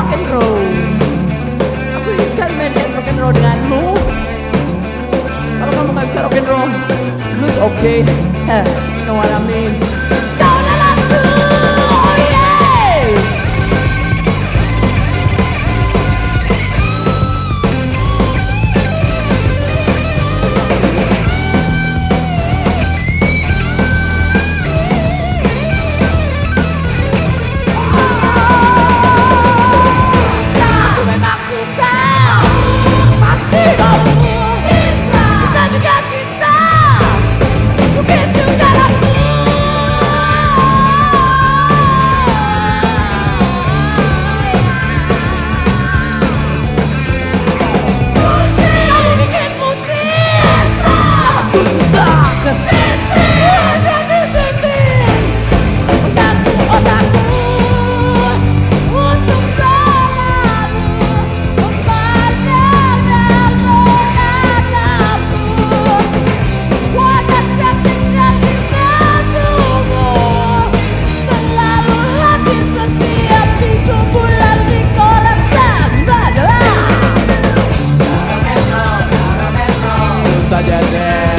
rock and roll. Aku eksperimenkan rock and roll denganmu. Kalau kamu gak bisa rock and roll Blues oke okay. Eh, you know what I mean? Roger